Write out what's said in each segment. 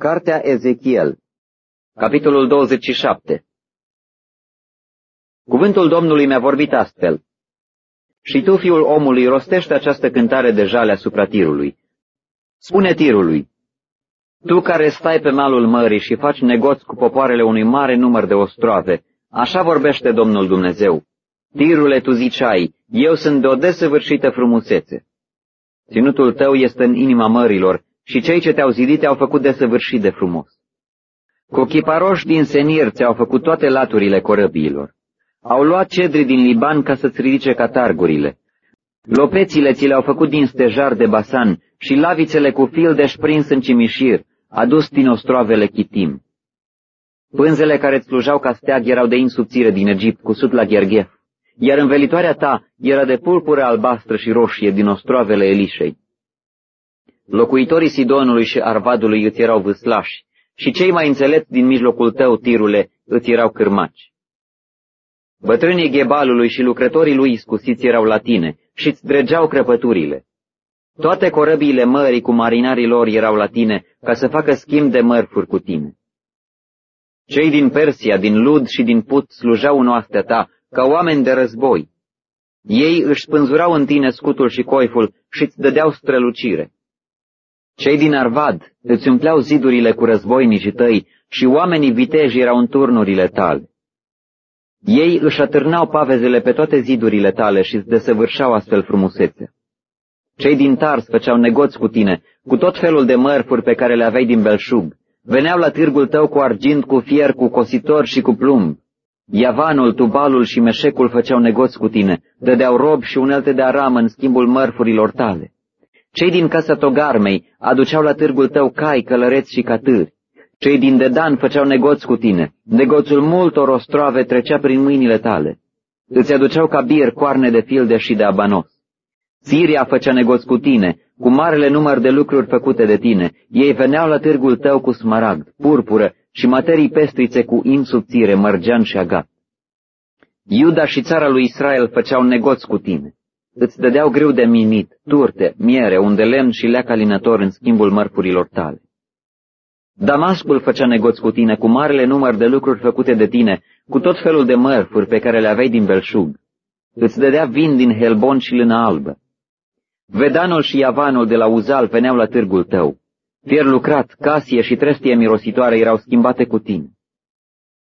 Cartea Ezechiel Capitolul 27 Cuvântul Domnului mi-a vorbit astfel. Și tu, fiul omului, rostește această cântare de jale asupra tirului. Spune tirului, tu care stai pe malul mării și faci negoți cu popoarele unui mare număr de ostroave, așa vorbește Domnul Dumnezeu. Tirule, tu ziceai, eu sunt de o desăvârșită frumusețe. Ținutul tău este în inima mărilor și cei ce te-au zidit te-au făcut desăvârșit de frumos. Cu chiparoși din senir ți-au făcut toate laturile corăbiilor. Au luat cedri din Liban ca să-ți ridice catargurile. Lopețile ți le-au făcut din stejar de basan și lavițele cu fil de șprins în cimișir, adus din ostroavele chitim. Pânzele care îți slujau ca steag erau de insubțire din Egipt, cusut la gherghef, iar învelitoarea ta era de pulpură albastră și roșie din ostroavele Elișei. Locuitorii Sidonului și Arvadului îți erau vâslași și cei mai înțelepți din mijlocul tău, tirule, îți erau cârmaci. Bătrânii Ghebalului și lucrătorii lui iscusiți erau la tine și îți dregeau crăpăturile. Toate corăbiile mării cu marinarii lor erau la tine ca să facă schimb de mărfuri cu tine. Cei din Persia, din Lud și din Put slujau în oastea ta ca oameni de război. Ei își spânzurau în tine scutul și coiful și îți dădeau strălucire. Cei din Arvad îți umpleau zidurile cu războinicii tăi și oamenii viteji erau în turnurile tale. Ei își atârnau pavezele pe toate zidurile tale și îți desăvârșeau astfel frumusețea. Cei din Tars făceau negoți cu tine, cu tot felul de mărfuri pe care le aveai din belșug. Veneau la târgul tău cu argint, cu fier, cu cositor și cu plumb. Iavanul, Tubalul și Meșecul făceau negoți cu tine, dădeau rob și unelte de aramă în schimbul mărfurilor tale. Cei din casa Togarmei aduceau la târgul tău cai, călăreți și catâri. Cei din Dedan făceau negoți cu tine. Negoțul multor ostroave trecea prin mâinile tale. Îți aduceau ca bir coarne de filde și de abanos. Siria făcea negoți cu tine, cu marele număr de lucruri făcute de tine. Ei veneau la târgul tău cu smaragd, purpură și materii pestrițe cu insubțire, mărgean și agat. Iuda și țara lui Israel făceau negoți cu tine. Îți dădeau greu de minit, turte, miere, unde lemn și leac alinător în schimbul mărfurilor tale. Damascul făcea negoți cu tine, cu marele număr de lucruri făcute de tine, cu tot felul de mărfuri pe care le aveai din belșug. Îți dădea vin din helbon și lână albă. Vedanul și Iavanul de la Uzal veneau la târgul tău. Fier lucrat, casie și trestie mirositoare erau schimbate cu tine.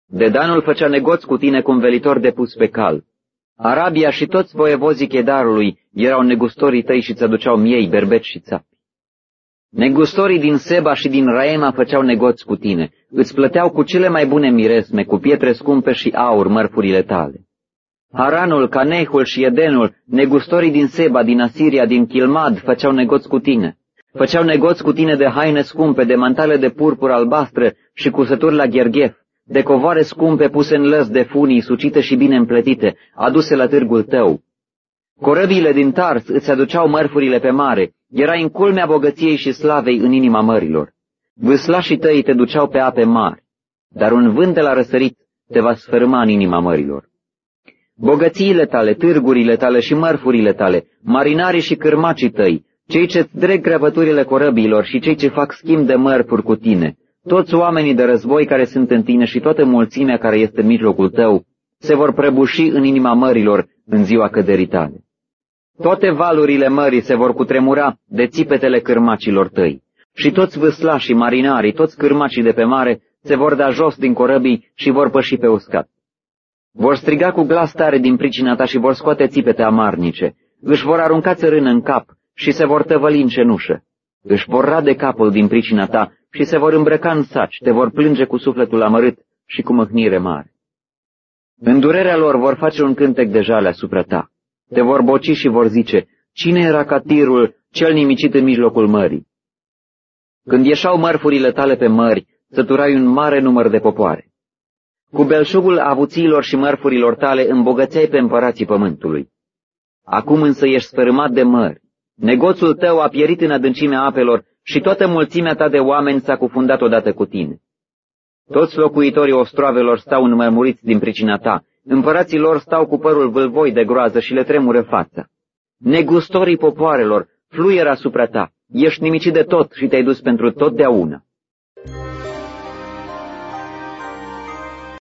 Dedanul făcea negoți cu tine cu un velitor depus pe cal. Arabia și toți voievozii chedarului erau negustorii tăi și ți-aduceau miei, berbeci și țapi. Negustorii din Seba și din Raema făceau negoți cu tine, îți plăteau cu cele mai bune miresme, cu pietre scumpe și aur mărfurile tale. Haranul, Canehul și Edenul, negustorii din Seba, din Asiria, din Chilmad, făceau negoți cu tine. Făceau negoți cu tine de haine scumpe, de mantale de purpur albastră și cusături la gherghef, de covoare scumpe puse în lăs de funii, sucite și bine împletite, aduse la târgul tău. Corăbiile din Tars îți aduceau mărfurile pe mare, era în culmea bogăției și slavei în inima mărilor. Vâslașii tăi te duceau pe ape mari, dar un vânt de la răsărit te va sfârma în inima mărilor. Bogățiile tale, târgurile tale și mărfurile tale, marinarii și cârmacii tăi, cei ce-ți dreg grăbăturile corăbiilor și cei ce fac schimb de mărfuri cu tine, toți oamenii de război care sunt în tine și toată mulțimea care este în mijlocul tău, se vor prăbuși în inima mărilor în ziua căderii tale. Toate valurile mării se vor cutremura de țipetele cârmacilor tăi și toți vâslașii, marinarii, toți cârmacii de pe mare se vor da jos din corăbii și vor păși pe uscat. Vor striga cu glas tare din pricina ta și vor scoate țipete amarnice, își vor arunca țărână în cap și se vor tăvăli în cenușă. Își vor rade capul din pricina ta și se vor îmbrăca în saci, te vor plânge cu sufletul amărât și cu mâhnire mare. În durerea lor vor face un cântec de jale asupra ta. Te vor boci și vor zice, cine era catirul cel nimicit în mijlocul mării? Când ieșau mărfurile tale pe mări, săturai un mare număr de popoare. Cu belșugul avuțiilor și mărfurilor tale îmbogățeai pe împărații pământului. Acum însă ești sfărâmat de mări. Negoțul tău a pierit în adâncimea apelor și toată mulțimea ta de oameni s-a cufundat odată cu tine. Toți locuitorii ostroavelor stau înmărmuriți din pricina ta, împărații lor stau cu părul vâlvoi de groază și le tremură fața. Negustorii popoarelor fluieră asupra ta, ești nimicit de tot și te-ai dus pentru totdeauna.